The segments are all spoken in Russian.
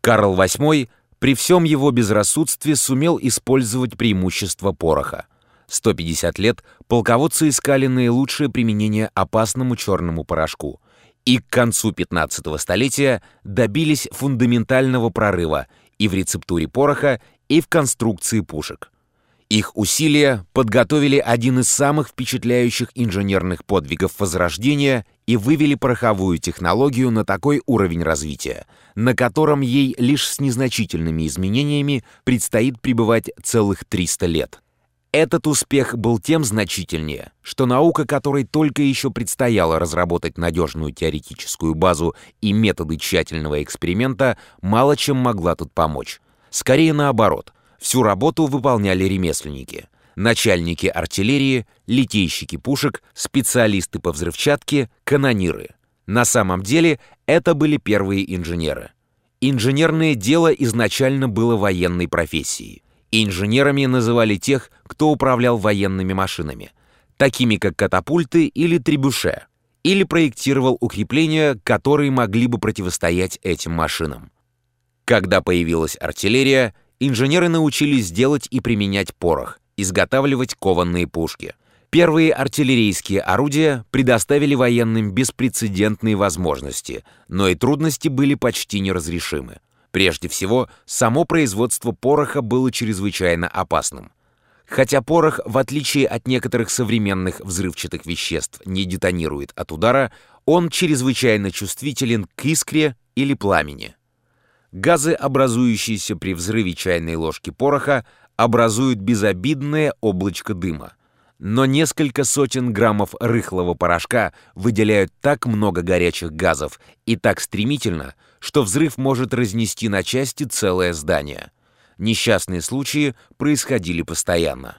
Карл VIII при всем его безрассудстве сумел использовать преимущество пороха. 150 лет полководцы искали наилучшее применение опасному черному порошку и к концу 15-го столетия добились фундаментального прорыва и в рецептуре пороха, и в конструкции пушек. Их усилия подготовили один из самых впечатляющих инженерных подвигов Возрождения и вывели пороховую технологию на такой уровень развития, на котором ей лишь с незначительными изменениями предстоит пребывать целых 300 лет. Этот успех был тем значительнее, что наука, которой только еще предстояло разработать надежную теоретическую базу и методы тщательного эксперимента, мало чем могла тут помочь. Скорее наоборот, всю работу выполняли ремесленники. Начальники артиллерии, литейщики пушек, специалисты по взрывчатке, канониры. На самом деле это были первые инженеры. Инженерное дело изначально было военной профессией. Инженерами называли тех, кто управлял военными машинами, такими как катапульты или требуше, или проектировал укрепления, которые могли бы противостоять этим машинам. Когда появилась артиллерия, инженеры научились делать и применять порох, изготавливать кованные пушки. Первые артиллерийские орудия предоставили военным беспрецедентные возможности, но и трудности были почти неразрешимы. Прежде всего, само производство пороха было чрезвычайно опасным. Хотя порох, в отличие от некоторых современных взрывчатых веществ, не детонирует от удара, он чрезвычайно чувствителен к искре или пламени. Газы, образующиеся при взрыве чайной ложки пороха, образуют безобидное облачко дыма. Но несколько сотен граммов рыхлого порошка выделяют так много горячих газов и так стремительно, что взрыв может разнести на части целое здание. Несчастные случаи происходили постоянно.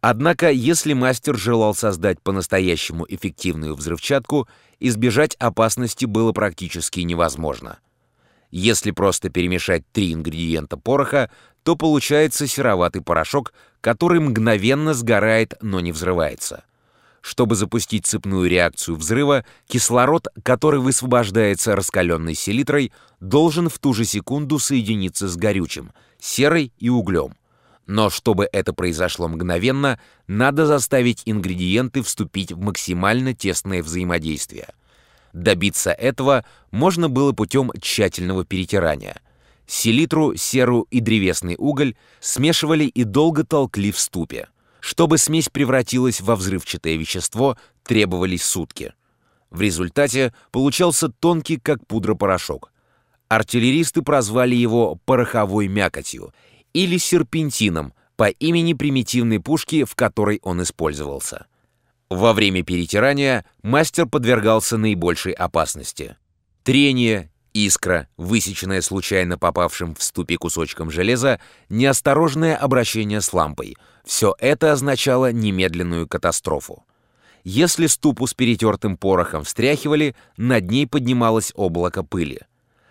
Однако, если мастер желал создать по-настоящему эффективную взрывчатку, избежать опасности было практически невозможно. Если просто перемешать три ингредиента пороха, то получается сероватый порошок, который мгновенно сгорает, но не взрывается. Чтобы запустить цепную реакцию взрыва, кислород, который высвобождается раскаленной селитрой, должен в ту же секунду соединиться с горючим, серой и углем. Но чтобы это произошло мгновенно, надо заставить ингредиенты вступить в максимально тесное взаимодействие. Добиться этого можно было путем тщательного перетирания – Селитру, серу и древесный уголь смешивали и долго толкли в ступе. Чтобы смесь превратилась во взрывчатое вещество, требовались сутки. В результате получался тонкий, как пудра, порошок. Артиллеристы прозвали его «пороховой мякотью» или «серпентином» по имени примитивной пушки, в которой он использовался. Во время перетирания мастер подвергался наибольшей опасности. Трение, Искра, высеченная случайно попавшим в ступе кусочком железа, неосторожное обращение с лампой — все это означало немедленную катастрофу. Если ступу с перетертым порохом встряхивали, над ней поднималось облако пыли.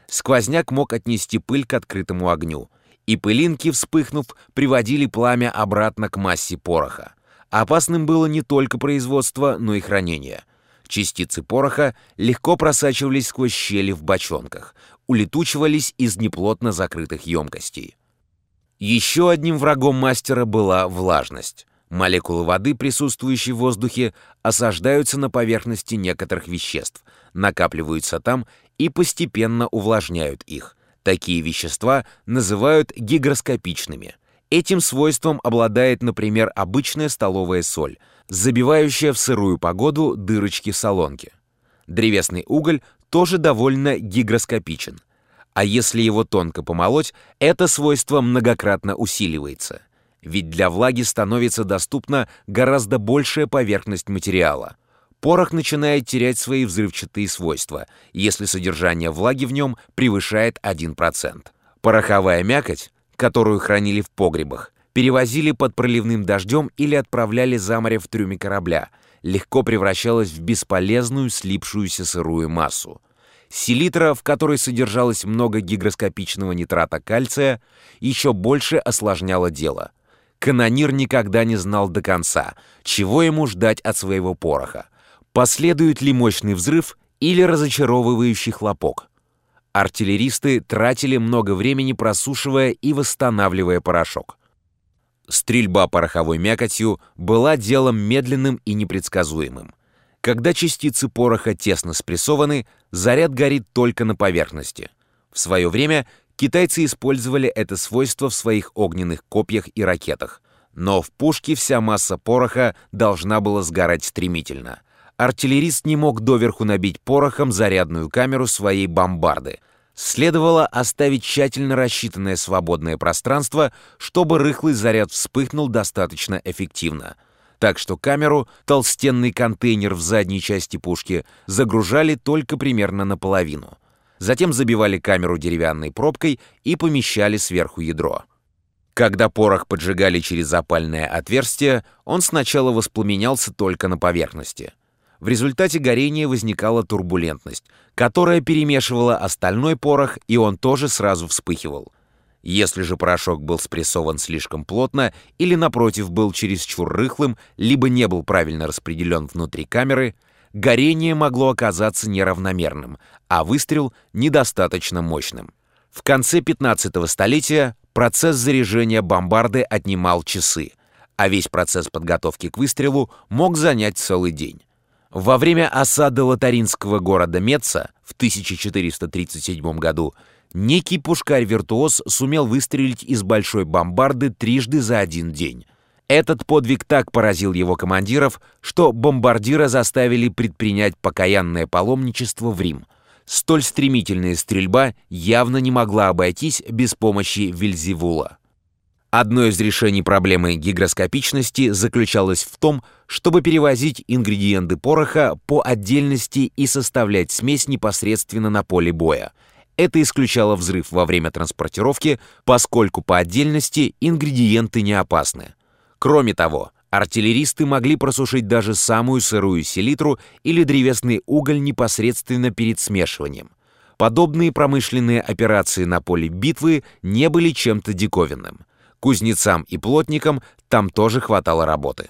Сквозняк мог отнести пыль к открытому огню, и пылинки, вспыхнув, приводили пламя обратно к массе пороха. Опасным было не только производство, но и хранение — Частицы пороха легко просачивались сквозь щели в бочонках, улетучивались из неплотно закрытых емкостей. Еще одним врагом мастера была влажность. Молекулы воды, присутствующие в воздухе, осаждаются на поверхности некоторых веществ, накапливаются там и постепенно увлажняют их. Такие вещества называют гигроскопичными. Этим свойством обладает, например, обычная столовая соль – забивающая в сырую погоду дырочки в солонке. Древесный уголь тоже довольно гигроскопичен. А если его тонко помолоть, это свойство многократно усиливается. Ведь для влаги становится доступна гораздо большая поверхность материала. Порох начинает терять свои взрывчатые свойства, если содержание влаги в нем превышает 1%. Пороховая мякоть, которую хранили в погребах, перевозили под проливным дождем или отправляли за море в трюме корабля, легко превращалась в бесполезную слипшуюся сырую массу. Селитра, в которой содержалось много гигроскопичного нитрата кальция, еще больше осложняла дело. Канонир никогда не знал до конца, чего ему ждать от своего пороха. Последует ли мощный взрыв или разочаровывающий хлопок? Артиллеристы тратили много времени просушивая и восстанавливая порошок. Стрельба пороховой мякотью была делом медленным и непредсказуемым. Когда частицы пороха тесно спрессованы, заряд горит только на поверхности. В свое время китайцы использовали это свойство в своих огненных копьях и ракетах. Но в пушке вся масса пороха должна была сгорать стремительно. Артиллерист не мог доверху набить порохом зарядную камеру своей бомбарды — Следовало оставить тщательно рассчитанное свободное пространство, чтобы рыхлый заряд вспыхнул достаточно эффективно. Так что камеру, толстенный контейнер в задней части пушки, загружали только примерно наполовину. Затем забивали камеру деревянной пробкой и помещали сверху ядро. Когда порох поджигали через запальное отверстие, он сначала воспламенялся только на поверхности — в результате горения возникала турбулентность, которая перемешивала остальной порох, и он тоже сразу вспыхивал. Если же порошок был спрессован слишком плотно или, напротив, был чересчур рыхлым, либо не был правильно распределен внутри камеры, горение могло оказаться неравномерным, а выстрел недостаточно мощным. В конце 15-го столетия процесс заряжения бомбарды отнимал часы, а весь процесс подготовки к выстрелу мог занять целый день. Во время осады лотаринского города Меца в 1437 году некий пушкарь-виртуоз сумел выстрелить из большой бомбарды трижды за один день. Этот подвиг так поразил его командиров, что бомбардира заставили предпринять покаянное паломничество в Рим. Столь стремительная стрельба явно не могла обойтись без помощи Вильзевула. Одно из решений проблемы гигроскопичности заключалось в том, чтобы перевозить ингредиенты пороха по отдельности и составлять смесь непосредственно на поле боя. Это исключало взрыв во время транспортировки, поскольку по отдельности ингредиенты не опасны. Кроме того, артиллеристы могли просушить даже самую сырую селитру или древесный уголь непосредственно перед смешиванием. Подобные промышленные операции на поле битвы не были чем-то диковинным. Кузнецам и плотникам там тоже хватало работы.